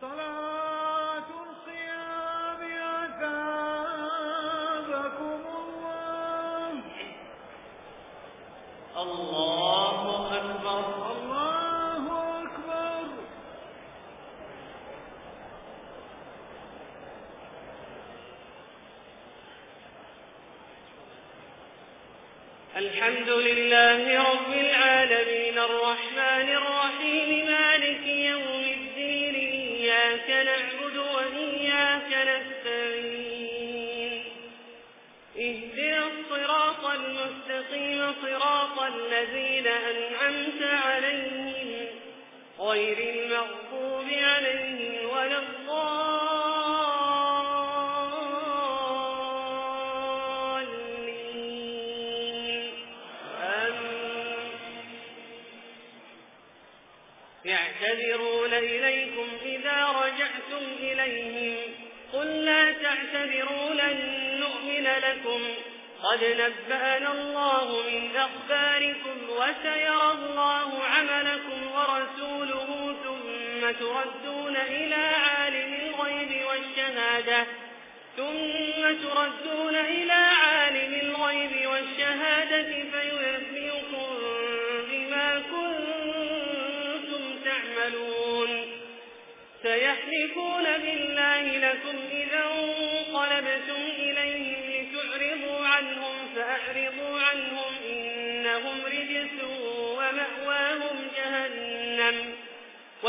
صلاة الصيام أتابكم الله. الله أكبر. الله أكبر. الحمد لله صراط الذين أنعمت عليهم غير المغفوب عليهم ولا الضالين. يعتذرون إليكم إذا رجعتم إليهم. قل لا تعتذروا لن نؤمن لكم. قد نبأنا الله أكفاركم وسيرى الله عملكم ورسوله ثم تردون إلى عالم الغيب والشهادة. ثم تردون إلى عالم الغيب والشهادة فينبئكم بما كنتم تعملون. سيحلفون بالله لك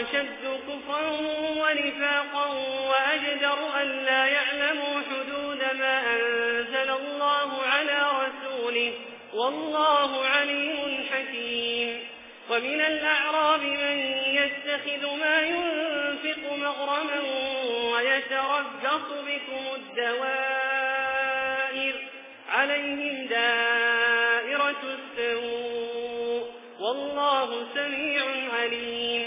أشد كفرا ونفاقا وأجدر أن لا يعلموا حدود ما أنزل الله على رسوله والله عليم حكيم ومن الأعراب من يستخذ ما ينفق مغرما ويتربص بكم الدوائر عليهم دائرة السوء والله سميع عليم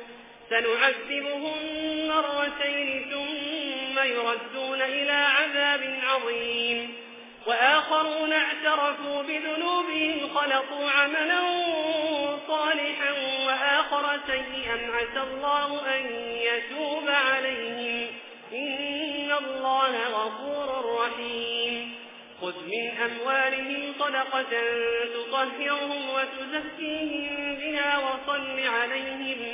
سنعذبهم مرتين ثم يردون إلى عذاب عظيم. وآخرون اعترفوا بذنوبهم خلقوا عملا صالحا وآخر سيئا عسى الله أن يتوب عليهم. إن الله غفور رحيم. خذ من أموالهم صدقة تطهرهم وتزكيهم بها وصل عليهم.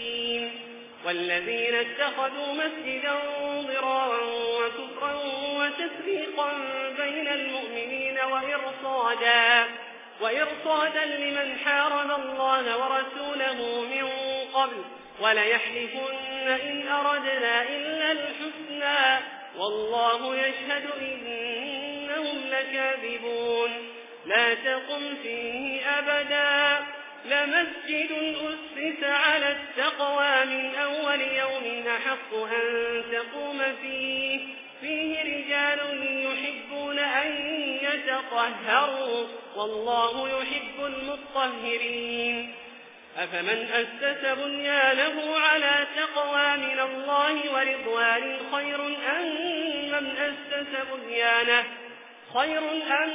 والذين اتخذوا مسجدا ضرارا وكفرا وتسريقا بين المؤمنين وإرصادا, وإرصادا لمن حارب الله ورسوله من قبل وليحلفن إن أردنا إلا الحسنى والله يشهد إنهم لكاذبون. لا تقم فيه أبدا. لمسجد أسس على التقوى من أول يوم أحق أن تقوم فيه. فيه رجال يحبون أن يتطهروا. والله يحب المطهرين. أفمن أسس بنيانه على تقوى من الله ورضوان خير أن من أسس بنيانه؟ خير أم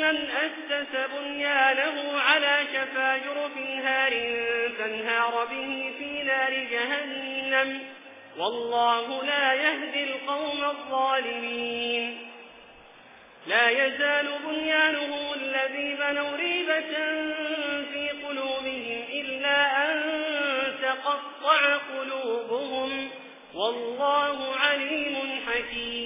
من أسس بنيانه على شفاجر في نهار فانهار به في نار جهنم. والله لا يهدي القوم الظالمين. لا يزال بنيانه الذي بنوا ريبة في قلوبهم إلا أن تقطع قلوبهم. والله عليم حكيم.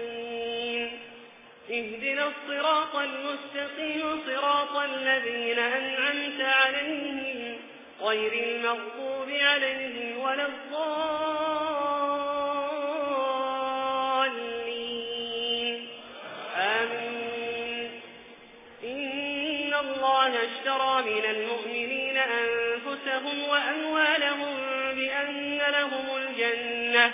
اهدنا الصراط المستقيم صراط الذين أنعمت عليهم غير المغضوب عليهم ولا الضالين. آمين. إن الله اشترى من المؤمنين أنفسهم وأموالهم بأن لهم الجنة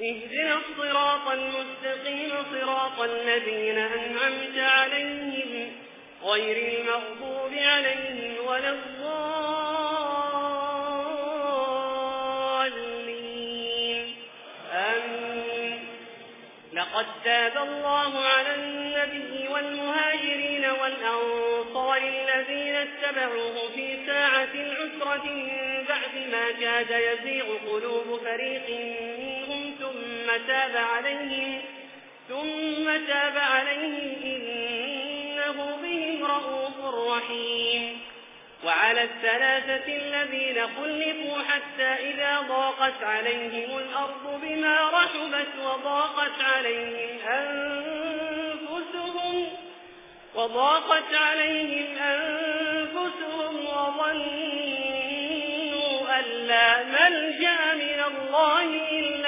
اهدنا الصراط المستقيم صراط الذين أنعمت عليهم غير المغضوب عليهم ولا الضالين. آمين. لقد تاب الله على النبي والمهاجرين والأنصار الذين اتبعوه في ساعة العسرة من بعد ما كاد يزيغ قلوب فريق منهم ثم تاب عليهم ثم تاب عليهم إنه بهم رؤوف رحيم. وعلى الثلاثة الذين خلفوا حتى إذا ضاقت عليهم الأرض بما رحبت وضاقت عليهم أنفسهم وضاقت عليهم أنفسهم وظنوا أن لا ملجأ من الله إلا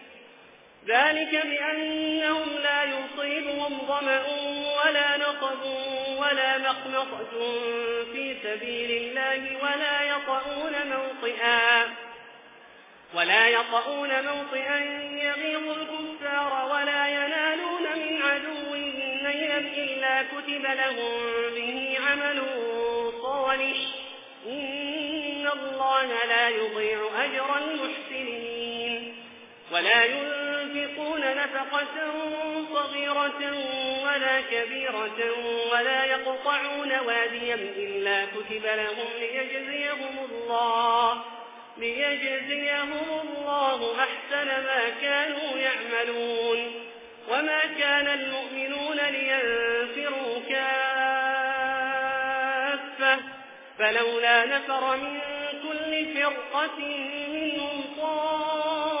ذلك بأنهم لا يصيبهم ظمأ ولا نقض ولا مقنطة في سبيل الله ولا يطعون موطئا ولا يطعون موطئا يغيظ الكفار ولا ينالون من عدو نيلا إلا كتب لهم به عمل صالح إن الله لا يضيع أجر المحسن ولا ينفقون نفقة صغيرة ولا كبيرة ولا يقطعون واديا إلا كتب لهم ليجزيهم الله ليجزيهم الله أحسن ما كانوا يعملون وما كان المؤمنون لينفروا كافة فلولا نفر من كل فرقة منهم طائفة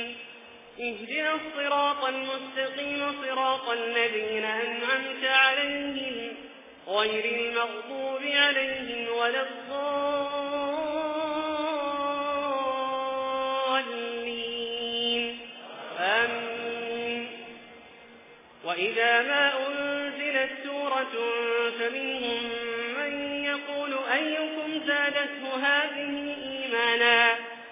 اهدنا الصراط المستقيم صراط الذين أنعمت عليهم غير المغضوب عليهم ولا الضالين. آمين. وإذا ما أنزلت سورة فمنهم من يقول أيكم زادته هذه إيمانا؟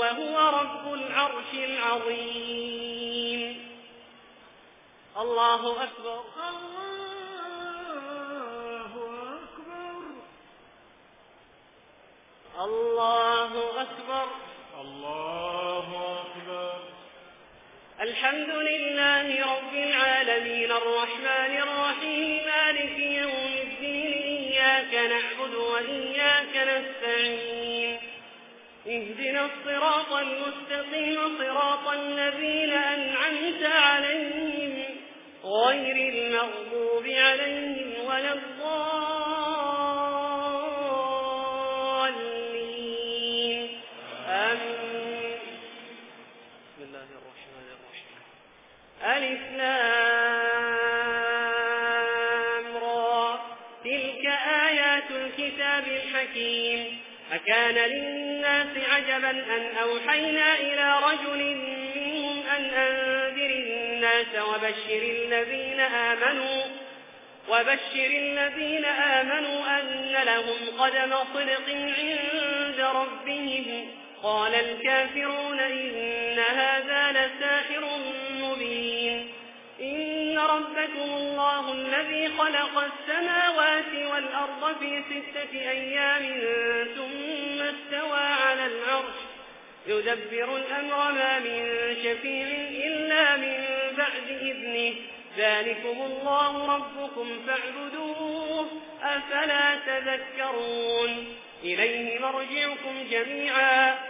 وهو رب العرش العظيم. الله أكبر. الله أكبر. الله أكبر. الله أكبر. الحمد لله رب العالمين. الرحمن الرحيم. مالك يوم الدين. إياك نعبد وإياك نستعين. اهدنا الصراط المستقيم صراط الذين أنعمت عليهم غير المغضوب عليهم ولا الضالين. آمين. بسم الله الرحمن الرحيم. ألف نامرا تلك آيات الكتاب الحكيم. أكان للناس الناس عجبا أن أوحينا إلى رجل منهم أن أنذر الناس وبشر الذين آمنوا وبشر الذين آمنوا أن لهم قدم صدق عند ربهم. قال الكافرون إن هذا لساحر مبين. إن ربكم الله الذي خلق السماوات والأرض في ستة أيام ثم استوى على العرش. يدبر الأمر ما من شفيع إلا من بعد إذنه. ذلكم الله ربكم فاعبدوه. أفلا تذكرون. إليه مرجعكم جميعا.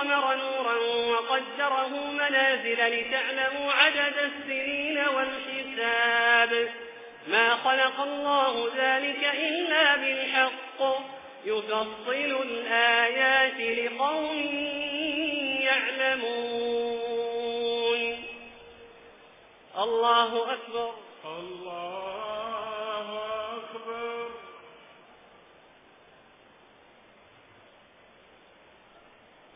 القمر نورا وقدره منازل لتعلموا عدد السنين والحساب. ما خلق الله ذلك إلا بالحق. يفصل الآيات لقوم يعلمون. الله أكبر.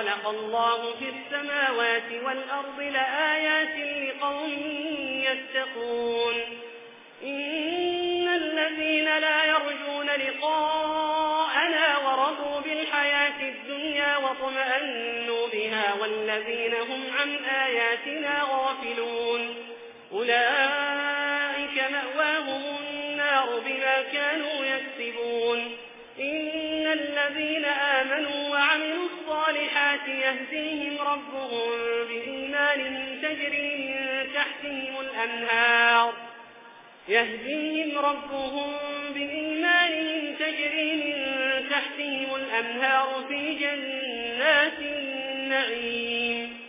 خلق الله في السماوات والأرض لآيات لقوم يتقون. إن الذين لا يرجون لقاءنا ورضوا بالحياة الدنيا وطمأنوا بها والذين هم عن آياتنا غافلون. أولئك مأواهم النار بما كانوا يكسبون. إن الذين آمنوا الصالحات يهديهم ربهم بإيمان تجري من تحتهم الأنهار. يهديهم ربهم بإيمان تجري من تحتهم الأنهار في جنات النعيم.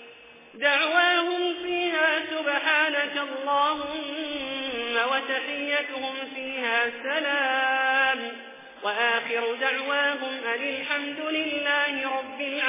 دعواهم فيها سبحانك اللهم وتحيتهم فيها سلام. وآخر دعواهم أن الحمد لله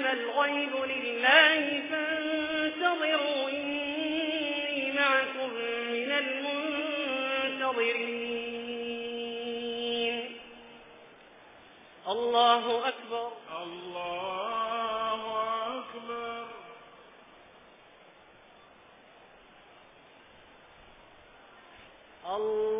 إنما الغيب لله فانتظروا إني معكم من المنتظرين الله أكبر الله أكبر. الله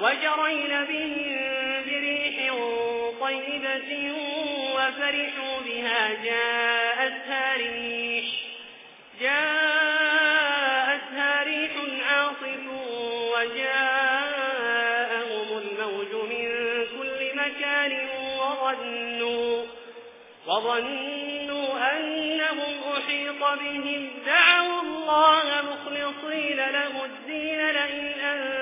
وجرين بهم بريح طيبة وفرحوا بها جاءتها ريح جاءتها ريح عاصف وجاءهم الموج من كل مكان وظنوا وظنوا أنهم أحيط بهم. دعوا الله مخلصين له الدين لئن أنت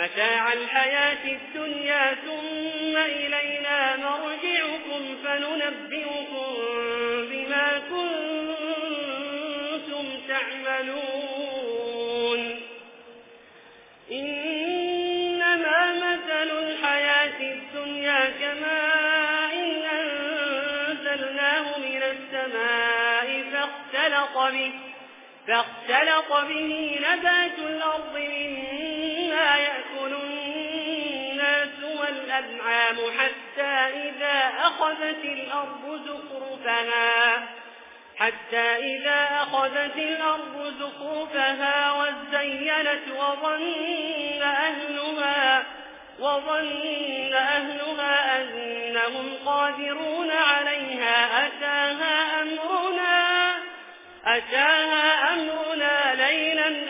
متاع الحياة الدنيا ثم إلينا مرجعكم فننبئكم بما كنتم تعملون. إنما مثل الحياة الدنيا كما إن أنزلناه من السماء فاختلط به, فاختلط به نبات الأرض الأنعام حتى إذا أخذت الأرض زخرفها حتى إذا أخذت الأرض زخرفها وزينت وظن أهلها وظن أهلها أنهم قادرون عليها أتاها أمرنا أتاها أمرنا ليلا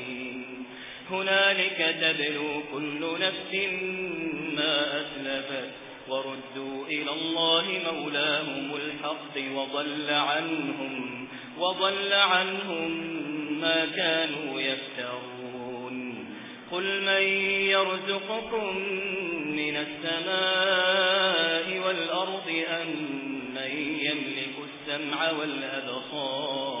هنالك تبلو كل نفس ما أسلفت وردوا إلى الله مولاهم الحق وضل عنهم, وضل عنهم ما كانوا يفترون قل من يرزقكم من السماء والأرض أم من يملك السمع والأبصار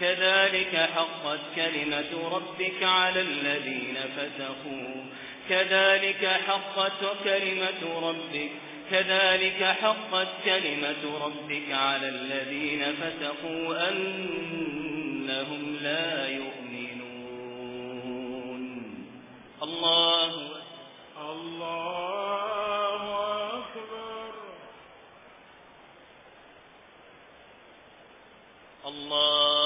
كذلك حقت كلمة ربك على الذين فسقوا كذلك حقت كلمة ربك كذلك حقت كلمة ربك على الذين فسقوا أنهم لا يؤمنون. الله Allah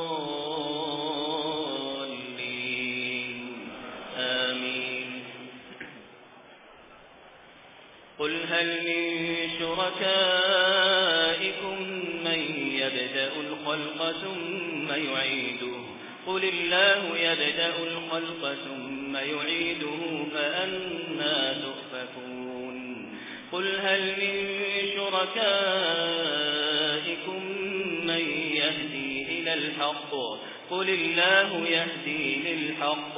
هل من شركائكم من يبدأ الخلق ثم يعيده قل الله يبدأ الخلق ثم يعيده فأنا تخفكون قل هل من شركائكم من يهدي إلى الحق قل الله يهدي للحق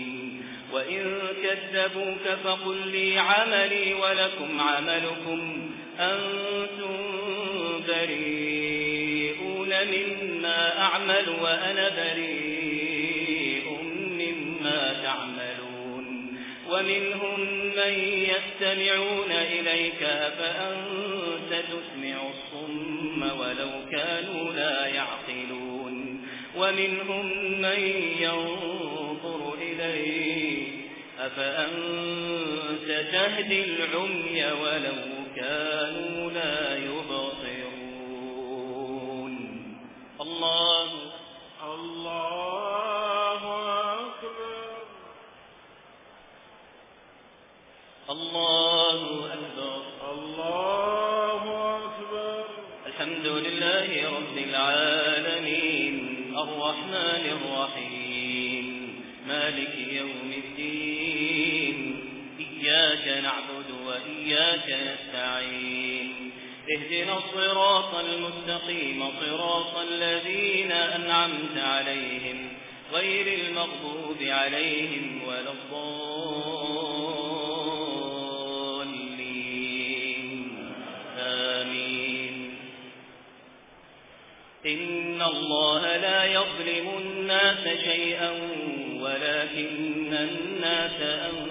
وإن كذبوك فقل لي عملي ولكم عملكم أنتم بريئون مما أعمل وأنا بريء مما تعملون ومنهم من يستمعون إليك فأنت تسمع الصم ولو كانوا لا يعقلون ومنهم من ينظر أفأنت تهدي العمي ولو كانوا لا يبصرون. الله اهدنا الصراط المستقيم صراط الذين أنعمت عليهم غير المغضوب عليهم ولا الضالين. آمين. إن الله لا يظلم الناس شيئا ولكن الناس أنفسهم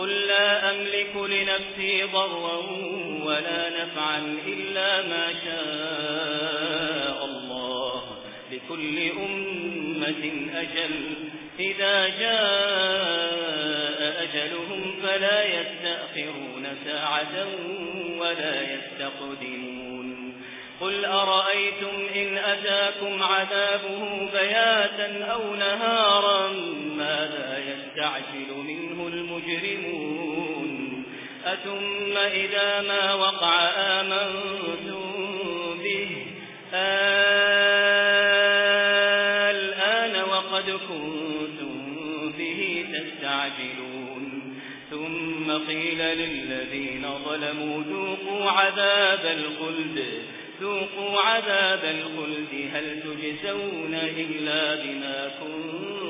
قل لا أملك لنفسي ضرا ولا نفعا إلا ما شاء الله لكل أمة أجل إذا جاء أجلهم فلا يستأخرون ساعة ولا يستقدمون قل أرأيتم إن أتاكم عذابه بياتا أو نهارا ماذا يستقدمون يستعجل منه المجرمون؟ أثم إذا ما وقع آمنتم به؟ الآن وقد كنتم به تستعجلون. ثم قيل للذين ظلموا ذوقوا عذاب الخلد. ذوقوا عذاب الخلد هل تجزون إلا بما كنتم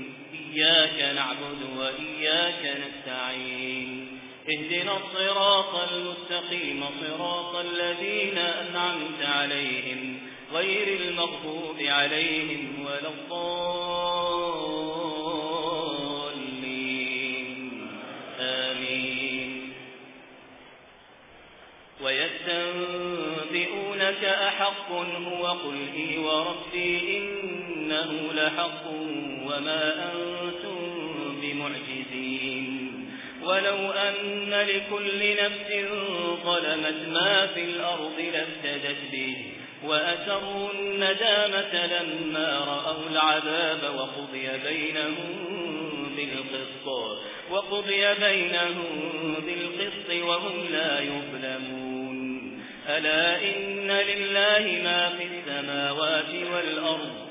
إياك نعبد وإياك نستعين اهدنا الصراط المستقيم صراط الذين أنعمت عليهم غير المغفوب عليهم ولا الضالين. آمين. ويستنبئونك أحق هو قل إي وربي إنه لحق وما أنت بمعجزين ولو أن لكل نفس ظلمت ما في الأرض لفتدت به وأسروا الندامة لما رأوا العذاب وقضي بينهم بالقصة وقضي بينهم بالقسط وهم لا يظلمون. ألا إن لله ما في السماوات والأرض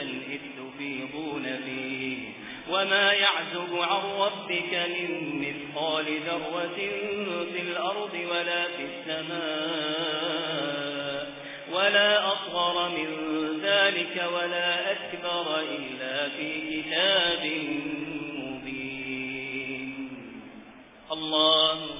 إذ تفيضون فيه وما يعزب عن ربك من مثقال ذرة في الأرض ولا في السماء ولا أصغر من ذلك ولا أكبر إلا في كتاب مبين. الله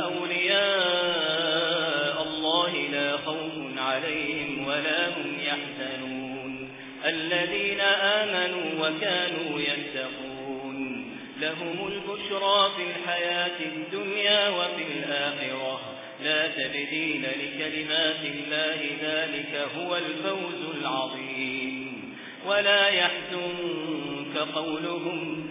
أولياء الله لا خوف عليهم ولا هم يحزنون. الذين آمنوا وكانوا يتقون. لهم البشرى في الحياة الدنيا وفي الآخرة. لا تبدين لكلمات الله ذلك هو الفوز العظيم. ولا يحزنك قولهم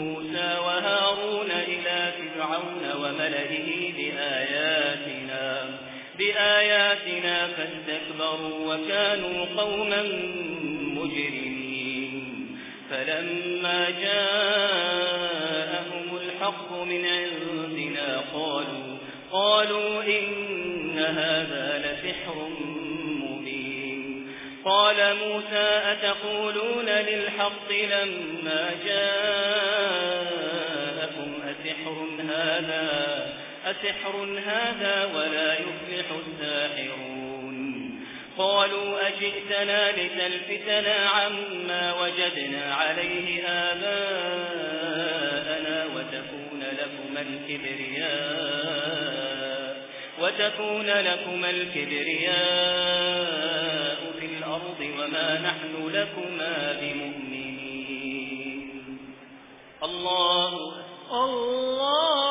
فرعون وملئه بآياتنا بآياتنا فاستكبروا وكانوا قوما مجرمين. فلما جاءهم الحق من عندنا قالوا قالوا إن هذا لسحر مبين. قال موسى أتقولون للحق لما جاءهم سحر هذا ولا يفلح الساحرون قالوا أجئتنا لتلفتنا عما وجدنا عليه آباءنا وتكون لكم الكبرياء وتكون لكم الكبرياء في الأرض وما نحن لكما بمؤمنين. الله الله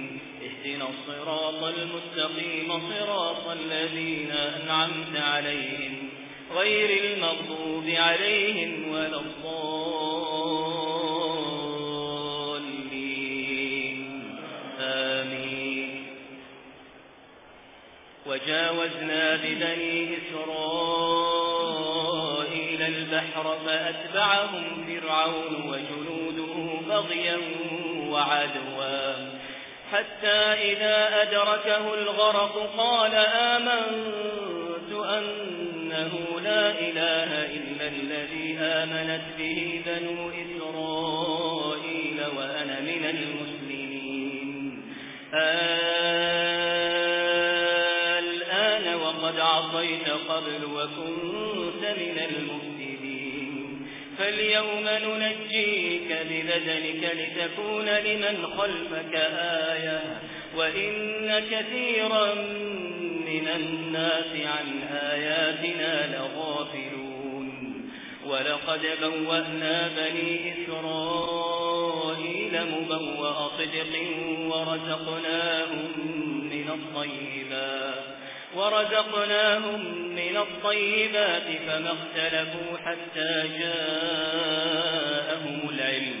اهدنا الصراط المستقيم صراط الذين أنعمت عليهم غير المغضوب عليهم ولا الضالين. آمين. وجاوزنا ببني إسرائيل البحر فأتبعهم فرعون وجنوده بغيا وعدا. حتى إذا أدركه الغرق قال آمنت أنه لا إله إلا الذي آمنت به بنو إسرائيل وأنا من المسلمين. الآن وقد عصيت قبل وكنت من المفسدين. فاليوم ننجيه في لتكون لمن خلفك آية وإن كثيرا من الناس عن آياتنا لغافلون. ولقد بوأنا بني إسرائيل مبوأ صدق ورزقناهم من الطيبات ورزقناهم من الطيبات فما اختلفوا حتى جاءهم العلم.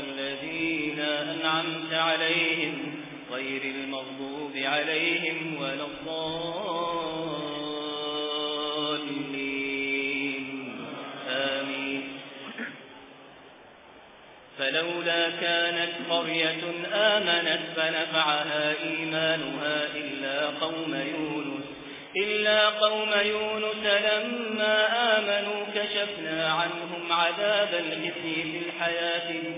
الذين أنعمت عليهم غير المغضوب عليهم ولا الضالين. آمين. فلولا كانت قرية آمنت فنفعها إيمانها إلا قوم يونس إلا قوم يونس لما آمنوا كشفنا عنهم عذاب الخزي في الحياة الدنيا.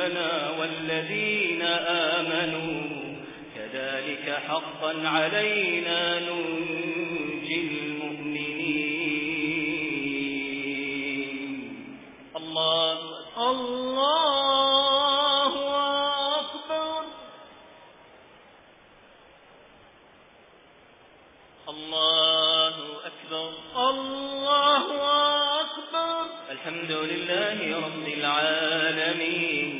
رسلنا والذين آمنوا. كذلك حقا علينا ننجي المؤمنين. الله الله أكبر. الله أكبر. الله أكبر. الحمد لله رب العالمين.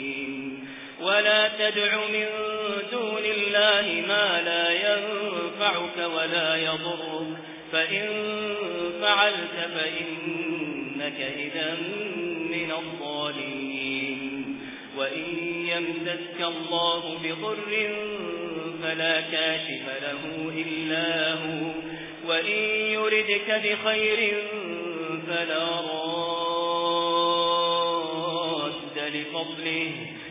ولا تدع من دون الله ما لا ينفعك ولا يضرك. فإن فعلت فإنك إذا من الظالمين. وإن يمسك الله بضر فلا كاشف له إلا هو. وإن يردك بخير فلا راد لفضله.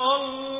اللہ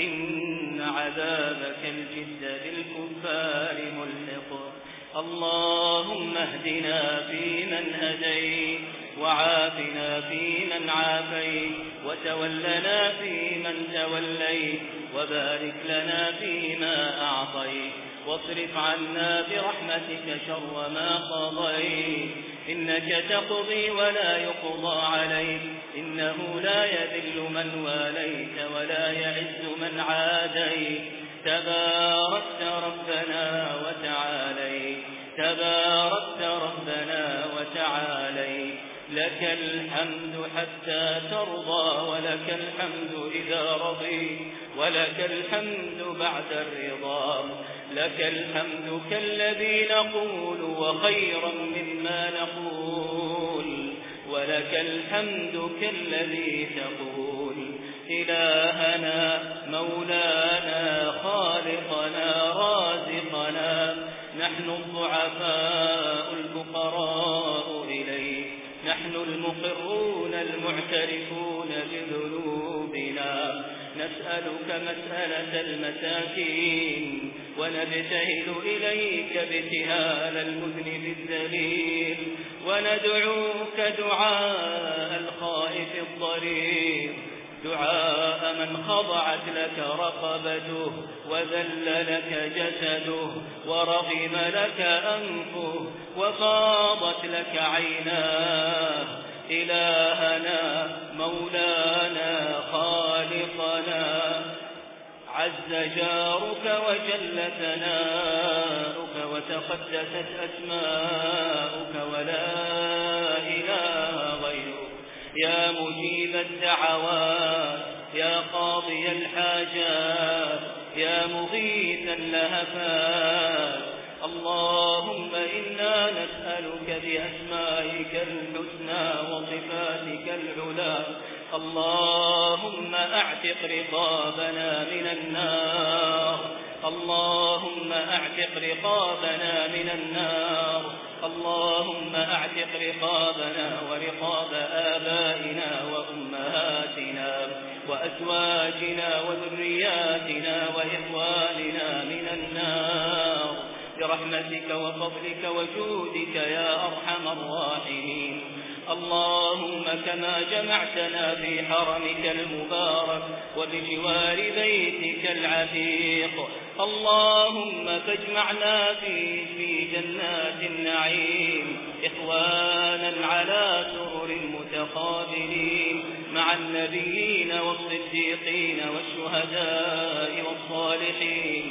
إن عذابك الجد بالكفار ملحق. اللهم اهدنا فيمن هديت وعافنا فيمن عافيت وتولنا فيمن توليت وبارك لنا فيما أعطيت واصرف عنا برحمتك شر ما قضيت إنك تقضي ولا يقضى عليك. إنه لا يذل من وليك ولا يعز من عاديك تباركت ربنا وتعالي تباركت ربنا وتعالي لك الحمد حتى ترضى ولك الحمد إذا رضي ولك الحمد بعد الرضا. لك الحمد كالذي نقول وخيرا مما نقول ولك الحمد كالذي تقول إلهنا مولانا خالقنا رازقنا نحن الضعفاء الفقراء إليه نحن المقرون المعترفون بذنوبنا نسألك مسألة المساكين ونبتهل إليك بتهال المذنب الذليل وندعوك دعاء الخائف الضرير دعاء من خضعت لك رقبته وذل لك جسده ورغم لك أنفه وفاضت لك عيناه. إلهنا مولانا خالقنا. عز جارك وجل ثناؤك وتقدست أسماؤك ولا إله غيرك. يا مجيب الدعوات يا قاضي الحاجات يا مغيث اللهفات. اللهم إنا نسألك بأسمائك الحسنى وصفاتك العلى. اللهم أعتق رقابنا من النار. اللهم أعتق رقابنا من النار. اللهم أعتق رقابنا ورقاب آبائنا وأمهاتنا وأزواجنا وذرياتنا وإخواننا من النار. برحمتك وفضلك وجودك يا أرحم الراحمين. اللهم كما جمعتنا في حرمك المبارك وبجوار بيتك العتيق. اللهم فاجمعنا في, في جنات النعيم. إخوانا على سرر متقابلين. مع النبيين والصديقين والشهداء والصالحين.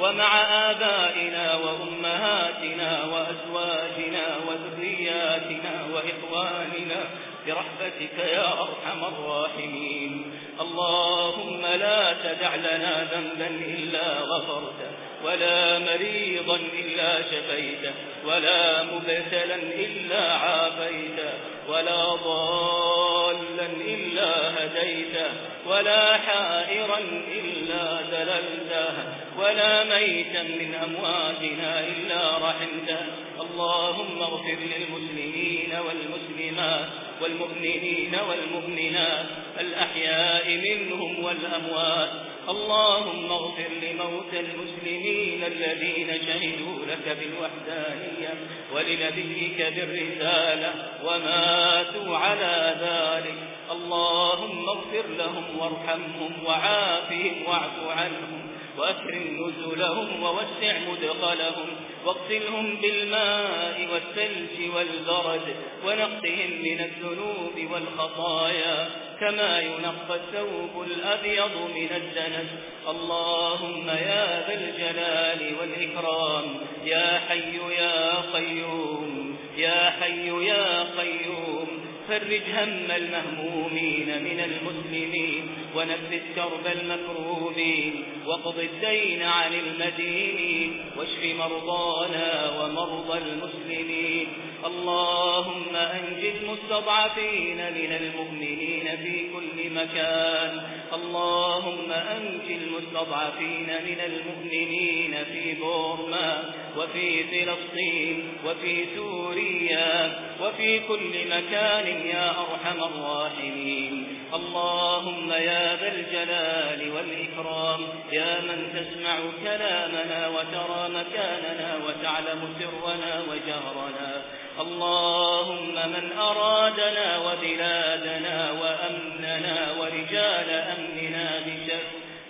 ومع آبائنا وأمهاتنا وأزواجنا وذرياتنا وإخواننا برحمتك يا أرحم الراحمين. اللهم لا تدع لنا ذنبا إلا غفرته. ولا مريضا إلا شفيته ولا مبتلا إلا عافيته ولا ضالا إلا هديته ولا حائرا إلا دللته ولا ميتا من أمواتنا إلا رحمته. اللهم اغفر للمسلمين والمسلمات والمؤمنين والمؤمنات الأحياء منهم والأموات. اللهم اغفر لموتى المسلمين الذين شهدوا لك بالوحدانية ولنبيك بالرسالة وماتوا على ذلك. اللهم اغفر لهم وارحمهم وعافهم واعف عنهم. وأكرم نزلهم ووسع مدخلهم واغسلهم بالماء والثلج والبرد ونقهم من الذنوب والخطايا كما ينقى الثوب الأبيض من الدنس. اللهم يا ذا الجلال والإكرام يا حي يا قيوم يا حي يا قيوم فرج هم المهمومين من المسلمين. ونفذ الكرب المكروبين وقض الدين عن المدينين واشف مرضانا ومرضى المسلمين. اللهم أنج المستضعفين من المؤمنين في كل مكان. اللهم أنج المستضعفين من المؤمنين في بورما وفي فلسطين وفي سوريا وفي كل مكان يا أرحم الراحمين. اللهم يا ذا الجلال والإكرام يا من تسمع كلامنا وترى مكاننا وتعلم سرنا وجهرنا. اللهم من أرادنا وبلادنا وأمننا ورجال أمننا بشر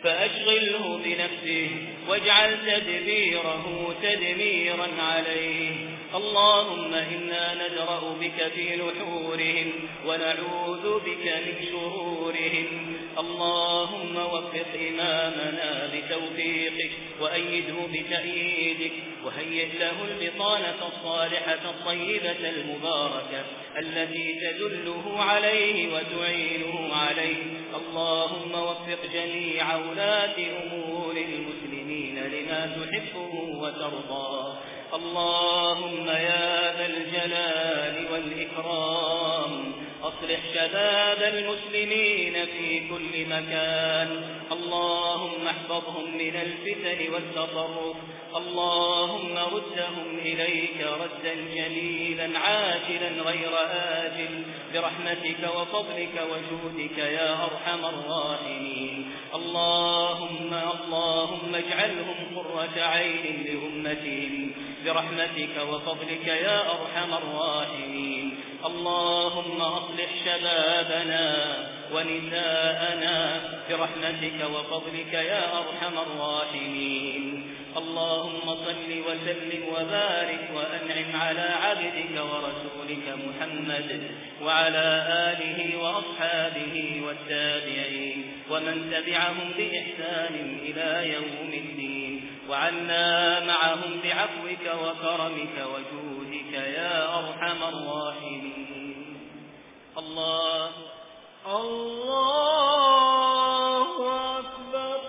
فأشغله بنفسه واجعل تدبيره تدميرا عليه. اللهم إنا نجرأ بك في نحورهم ونعوذ بك من شرورهم. اللهم وفق إمامنا بتوفيقك وأيده بتأييدك. وهيئ له البطانة الصالحة الطيبة المباركة التي تدله عليه وتعينه عليه. اللهم وفق جميع أولاد أمور المسلمين لما تحبه وترضاه. اللهم يا ذا الجلال والإكرام. أصلح شباب المسلمين في كل مكان. اللهم احفظهم من الفتن والتطرف اللهم ردهم إليك ردا جميلا عاجلا غير آجل. برحمتك وفضلك وجودك يا أرحم الراحمين. اللهم اللهم اجعلهم قرة عين لأمتهم برحمتك وفضلك يا أرحم الراحمين. اللهم أصلح شبابنا ونساءنا برحمتك وفضلك يا أرحم الراحمين. اللهم صل وسلم وبارك وأنعم على عبدك ورسولك محمد وعلى آله وأصحابه والتابعين ومن تبعهم بإحسان إلى يوم الدين. وعنا معهم بعفوك وكرمك وجودك يا أرحم الراحمين. الله. الله أكبر.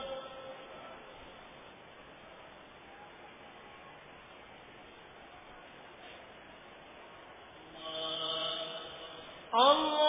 الله.